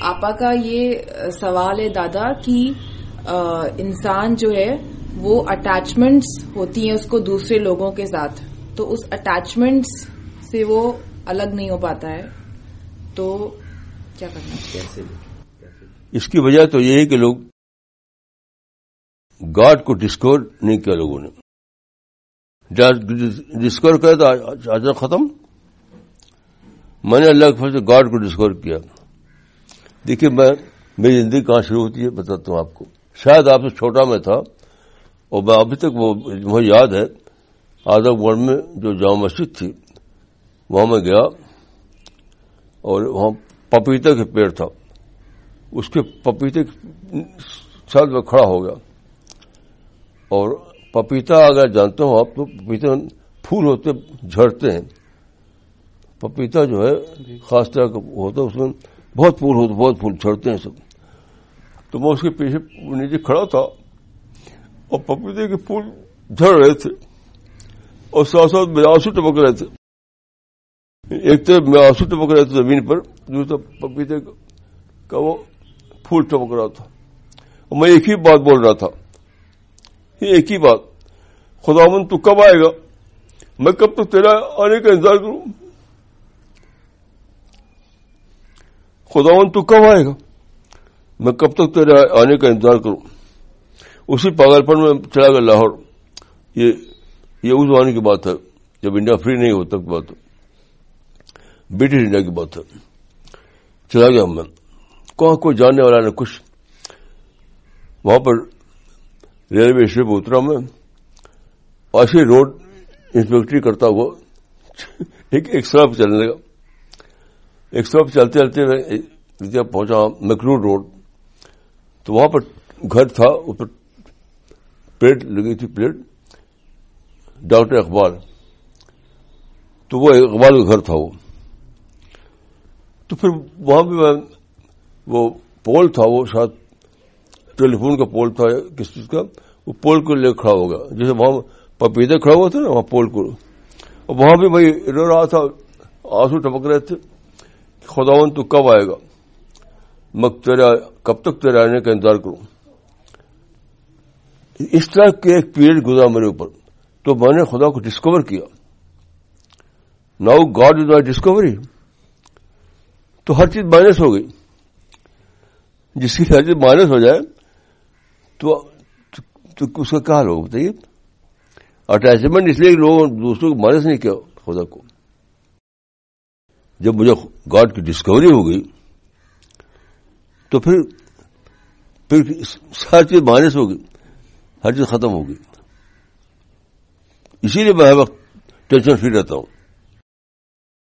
آپا کا یہ سوال ہے دادا کہ انسان جو ہے وہ اٹیچمنٹس ہوتی ہیں اس کو دوسرے لوگوں کے ساتھ۔ تو اس اٹیچمنٹس سے وہ الگ نہیں ہو پاتا ہے۔ تو کیا کرنا چاہیے اس کی وجہ تو یہ ہے کہ لوگ گاڈ کو ڈسکور نہیں کیا لوگوں نے۔ ڈسکور کیا تو آج ختم۔ میں نے اللہ کے سے گاڈ کو ڈسکور کیا۔ دیکھیے میں میری زندگی کہاں شروع ہوتی ہے بتاتا ہوں آپ کو۔ شاید آپ سے چھوٹا میں تھا اور میں ابھی تک وہ مجھے یاد ہے آدھا گڑھ میں جو جامع مسجد تھی وہاں میں گیا اور وہاں پپیتا کے پیڑ تھا۔ اس کے پپیتے سال میں کھڑا ہو گیا۔ اور پپیتا اگر جانتے ہو آپ تو پپیتا پھول ہوتے جھڑتے ہیں۔ پپیتا جو ہے خاص طرح کا ہوتا ہے اس میں بہت پھول ہوتے بہت پھول جھڑتے ہیں سب۔ تو میں اس کے پیچھے نیچے کھڑا تھا اور پپیتے کے پھول جھڑ رہے تھے اور ساتھ ساتھ میرے آنسو ٹپک رہے تھے۔ ایک طرف میں آنسو ٹپک رہے تھے زمین پر دوسرا پپیتے کا وہ پھول ٹپک رہا تھا۔ اور میں ایک ہی بات بول رہا تھا۔ ایک ہی بات۔ خدا من تو کب آئے گا؟ میں کب تک تیرا آنے کا انتظار کروں؟ خدا من تو کب آئے گا؟ میں کب تک تیرے آنے کا انتظار کروں؟ اسی پاگل پن میں چلا گیا لاہور۔ یہ یہ اس زمانے کی بات ہے، جب انڈیا فری نہیں ہوتا کی بات برٹش انڈیا کی بات ہے۔ چلا گیا میں۔ کہاں کوئی جاننے والا نے کچھ۔ وہاں پر ریلوے اسٹیشن پہ اترا میں۔ ایسے روڈ انسپیکٹری کرتا ہوا ایک سڑک چلنے لگا۔ ایک سڑک چلتے چلتے جب پہنچا مکرور روڈ، تو وہاں پر گھر تھا اوپر پلیٹ لگی تھی، پلیٹ۔ ڈاکٹر اقبال۔ تو وہ اقبال کا گھر تھا وہ۔ تو پھر وہاں بھی وہ پول تھا، وہ شاید ٹیلی فون کا پول تھا کس چیز کا، وہ پول کو لے کھڑا ہوگا جیسے وہاں پپیتے کھڑا ہوا تھا نا، وہاں پول کو۔ وہاں بھی بھائی رو رہا تھا، آنسو ٹپک رہے تھے۔ خداون تو کب آئے گا؟ میں تیرا، کب تک تیرے آنے کا انتظار کروں؟ اس طرح کے ایک پیریڈ گزرا میرے اوپر، تو میں نے خدا کو ڈسکور کیا۔ Now God is my discovery تو ہر چیز مائنس ہو گئی۔ جس کی ہر چیز مائنس ہو جائے، تو اس کا کیا حال ہوگا بتائیے؟ اٹیچمنٹ اس لیے لوگوں دوسروں کو مائنس نہیں کیا، خدا کو۔ جب مجھے گاڈ کی ڈسکوری ہو گئی، تو پھر پھر ہر چیز مائنس ہو گئی، ہر چیز ختم ہو گئی۔ اسی لیے میں ہر وقت ٹینشن فری رہتا ہوں۔